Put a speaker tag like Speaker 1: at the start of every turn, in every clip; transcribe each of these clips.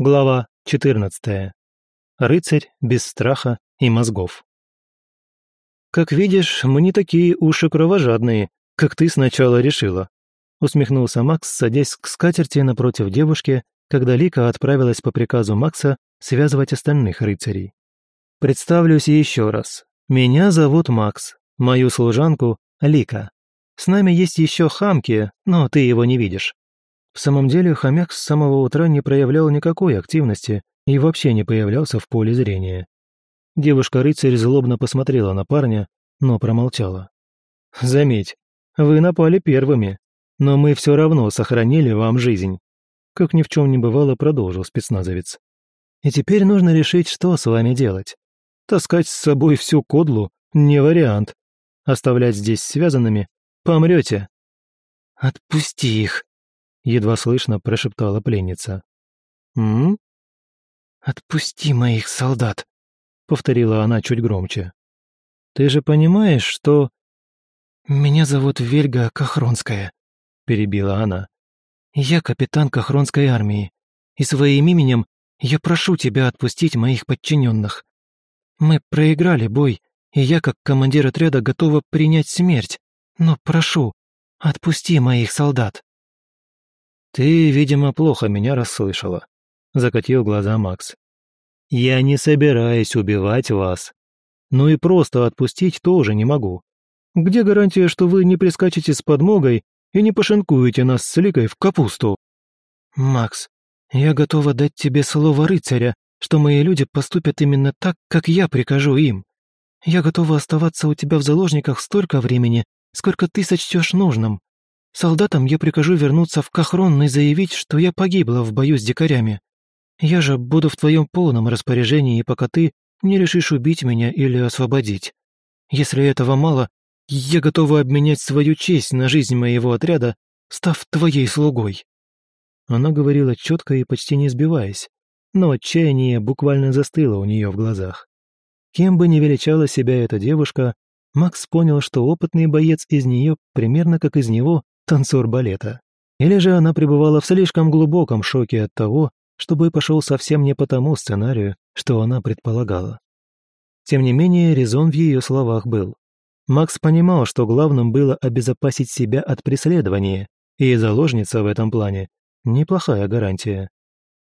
Speaker 1: Глава 14. Рыцарь без страха и мозгов. «Как видишь, мы не такие уши кровожадные, как ты сначала решила», усмехнулся Макс, садясь к скатерти напротив девушки, когда Лика отправилась по приказу Макса связывать остальных рыцарей. «Представлюсь еще раз. Меня зовут Макс, мою служанку — Лика. С нами есть еще Хамки, но ты его не видишь. В самом деле, хомяк с самого утра не проявлял никакой активности и вообще не появлялся в поле зрения. Девушка-рыцарь злобно посмотрела на парня, но промолчала. «Заметь, вы напали первыми, но мы все равно сохранили вам жизнь», как ни в чем не бывало, продолжил спецназовец. «И теперь нужно решить, что с вами делать. Таскать с собой всю кодлу – не вариант. Оставлять здесь связанными – помрете». «Отпусти их», едва слышно прошептала пленница. «М?» «Отпусти моих солдат», — повторила она чуть громче. «Ты же понимаешь, что...» «Меня зовут Вельга Кахронская», — перебила она. «Я капитан Кахронской армии, и своим именем я прошу тебя отпустить моих подчиненных. Мы проиграли бой, и я, как командир отряда, готова принять смерть, но прошу, отпусти моих солдат». «Ты, видимо, плохо меня расслышала», — закатил глаза Макс. «Я не собираюсь убивать вас. Ну и просто отпустить тоже не могу. Где гарантия, что вы не прискачете с подмогой и не пошинкуете нас с Ликой в капусту?» «Макс, я готова дать тебе слово рыцаря, что мои люди поступят именно так, как я прикажу им. Я готова оставаться у тебя в заложниках столько времени, сколько ты сочтешь нужным. Солдатам я прикажу вернуться в Кахрон и заявить, что я погибла в бою с дикарями. Я же буду в твоем полном распоряжении, пока ты не решишь убить меня или освободить. Если этого мало, я готова обменять свою честь на жизнь моего отряда, став твоей слугой». Она говорила четко и почти не сбиваясь, но отчаяние буквально застыло у нее в глазах. Кем бы ни величала себя эта девушка, Макс понял, что опытный боец из нее, примерно как из него, танцор балета. Или же она пребывала в слишком глубоком шоке от того, что бой пошел совсем не по тому сценарию, что она предполагала. Тем не менее, резон в ее словах был. Макс понимал, что главным было обезопасить себя от преследования, и заложница в этом плане – неплохая гарантия.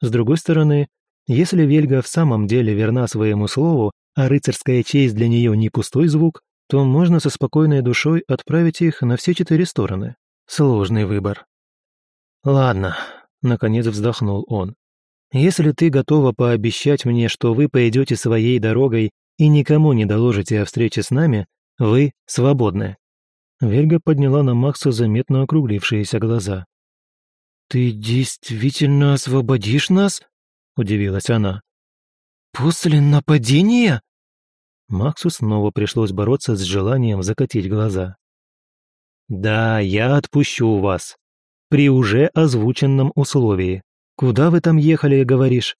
Speaker 1: С другой стороны, если Вельга в самом деле верна своему слову, а рыцарская честь для нее не пустой звук, то можно со спокойной душой отправить их на все четыре стороны. Сложный выбор. Ладно, наконец вздохнул он. Если ты готова пообещать мне, что вы пойдете своей дорогой и никому не доложите о встрече с нами, вы свободны. Вельга подняла на Макса заметно округлившиеся глаза. «Ты действительно освободишь нас?» – удивилась она. «После нападения?» Максу снова пришлось бороться с желанием закатить глаза. «Да, я отпущу вас. При уже озвученном условии. Куда вы там ехали, говоришь?»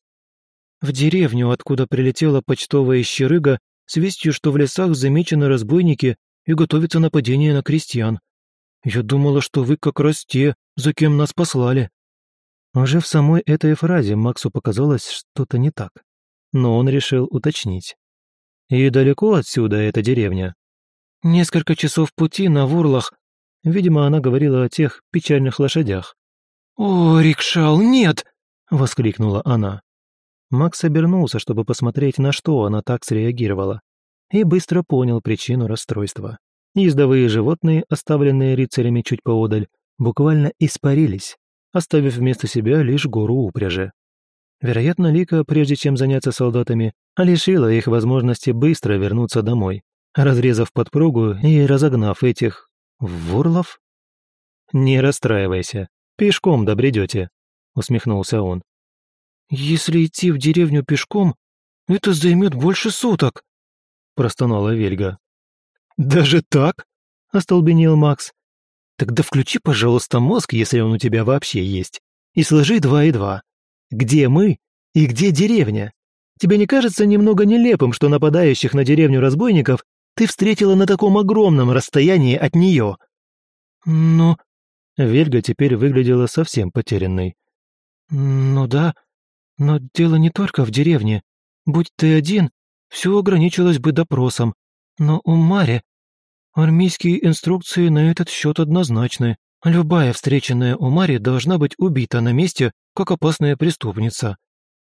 Speaker 1: «В деревню, откуда прилетела почтовая щерыга с вестью, что в лесах замечены разбойники и готовится нападение на крестьян. Я думала, что вы как раз те, за кем нас послали». Уже в самой этой фразе Максу показалось что-то не так. Но он решил уточнить. «И далеко отсюда эта деревня?» «Несколько часов пути на Вурлах Видимо, она говорила о тех печальных лошадях. «О, Рикшал, нет!» — воскликнула она. Макс обернулся, чтобы посмотреть, на что она так среагировала, и быстро понял причину расстройства. Ездовые животные, оставленные рыцарями чуть поодаль, буквально испарились, оставив вместо себя лишь гору упряжи. Вероятно, Лика, прежде чем заняться солдатами, лишила их возможности быстро вернуться домой, разрезав подпругу и разогнав этих «Вурлов?» «Не расстраивайся, пешком добредете», — усмехнулся он. «Если идти в деревню пешком, это займет больше суток», — простонала Вельга. «Даже так?» — остолбенел Макс. «Тогда включи, пожалуйста, мозг, если он у тебя вообще есть, и сложи два и два. Где мы и где деревня? Тебе не кажется немного нелепым, что нападающих на деревню разбойников ты встретила на таком огромном расстоянии от нее?» «Ну...» Вельга теперь выглядела совсем потерянной. «Ну да, Но дело не только в деревне. Будь ты один, все ограничилось бы допросом. Но у Мари армейские инструкции на этот счет однозначны. Любая встреченная у Мари должна быть убита на месте, как опасная преступница.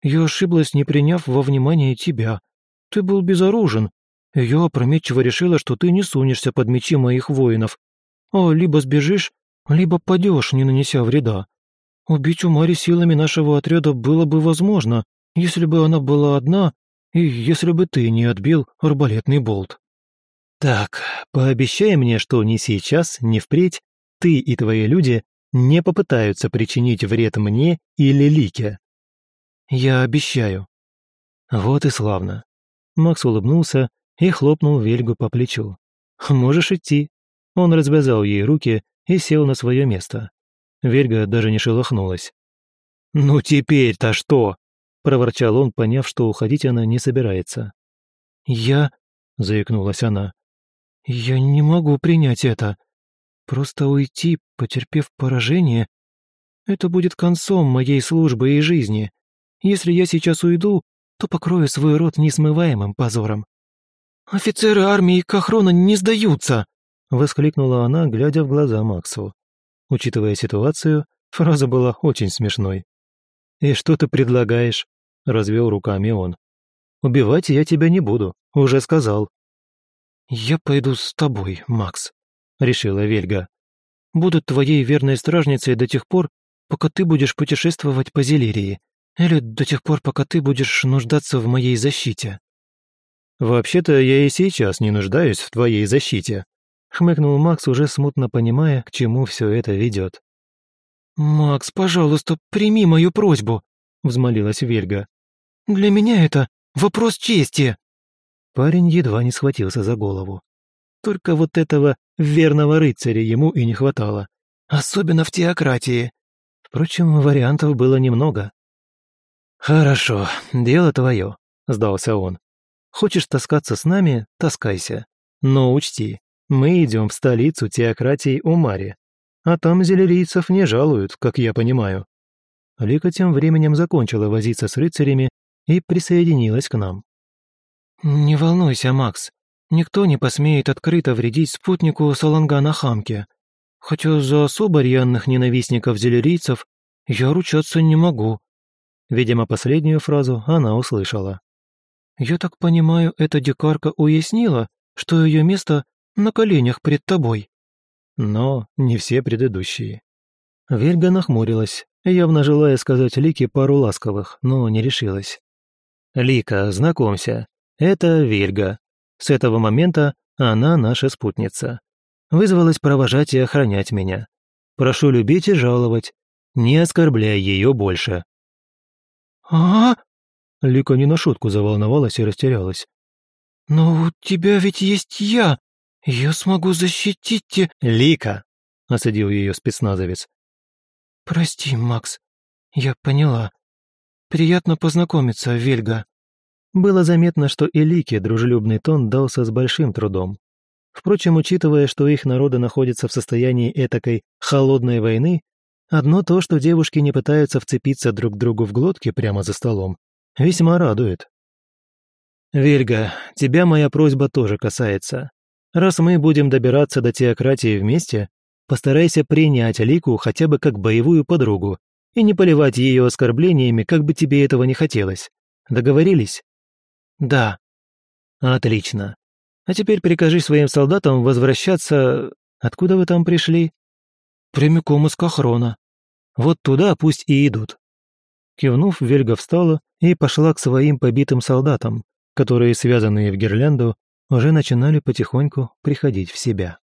Speaker 1: Я ошиблась, не приняв во внимание тебя. Ты был безоружен. Я опрометчиво решила, что ты не сунешься под мечи моих воинов. А либо сбежишь, либо падешь, не нанеся вреда. Убить у Мари силами нашего отряда было бы возможно, если бы она была одна и если бы ты не отбил арбалетный болт. Так, пообещай мне, что ни сейчас, ни впредь ты и твои люди не попытаются причинить вред мне или Лике. Я обещаю. Вот и славно. Макс улыбнулся и хлопнул Вельгу по плечу. Можешь идти. Он развязал ей руки и сел на свое место. Вельга даже не шелохнулась. «Ну теперь-то что?» – проворчал он, поняв, что уходить она не собирается. «Я...» – заикнулась она. «Я не могу принять это. Просто уйти, потерпев поражение, это будет концом моей службы и жизни. Если я сейчас уйду, то покрою свой рот несмываемым позором». «Офицеры армии Кахрона не сдаются!» — воскликнула она, глядя в глаза Максу. Учитывая ситуацию, фраза была очень смешной. «И что ты предлагаешь?» — развел руками он. «Убивать я тебя не буду, уже сказал». «Я пойду с тобой, Макс», — решила Вельга. «Буду твоей верной стражницей до тех пор, пока ты будешь путешествовать по Зелерии, или до тех пор, пока ты будешь нуждаться в моей защите». «Вообще-то я и сейчас не нуждаюсь в твоей защите», хмыкнул Макс, уже смутно понимая, к чему все это ведет. «Макс, пожалуйста, прими мою просьбу», — взмолилась Вельга. «Для меня это вопрос чести». Парень едва не схватился за голову. Только вот этого верного рыцаря ему и не хватало. Особенно в теократии. Впрочем, вариантов было немного. «Хорошо, дело твое», — сдался он. «Хочешь таскаться с нами — таскайся. Но учти, мы идем в столицу теократии Умари, а там зелерийцев не жалуют, как я понимаю». Лика тем временем закончила возиться с рыцарями и присоединилась к нам. «Не волнуйся, Макс. Никто не посмеет открыто вредить спутнику Салангана Хамке. Хотя за особо рьяных ненавистников зелерийцев я ручаться не могу». Видимо, последнюю фразу она услышала. «Я так понимаю, эта дикарка уяснила, что ее место на коленях пред тобой». Но не все предыдущие. Вельга нахмурилась, явно желая сказать Лике пару ласковых, но не решилась. «Лика, знакомься, это Вельга. С этого момента она наша спутница. Вызвалась провожать и охранять меня. Прошу любить и жаловать, не оскорбляй ее больше».
Speaker 2: «А?»
Speaker 1: Лика не на шутку заволновалась и растерялась.
Speaker 2: «Но у тебя ведь есть я. Я смогу защитить тебя...»
Speaker 1: «Лика!» — осадил ее спецназовец.
Speaker 2: «Прости, Макс. Я поняла. Приятно познакомиться, Вельга».
Speaker 1: Было заметно, что и Лике дружелюбный тон дался с большим трудом. Впрочем, учитывая, что их народы находятся в состоянии этакой «холодной войны», одно то, что девушки не пытаются вцепиться друг к другу в глотки прямо за столом, весьма радует. «Вельга, тебя моя просьба тоже касается. Раз мы будем добираться до теократии вместе, постарайся принять Лику хотя бы как боевую подругу и не поливать ее оскорблениями, как бы тебе этого не хотелось. Договорились?
Speaker 2: Да.
Speaker 1: Отлично. А теперь прикажи своим солдатам возвращаться... Откуда вы там пришли?
Speaker 2: Прямиком из Кахрона.
Speaker 1: Вот туда пусть и идут. Кивнув, Вельга встала и пошла к своим побитым солдатам, которые, связанные в гирлянду, уже начинали потихоньку приходить в себя.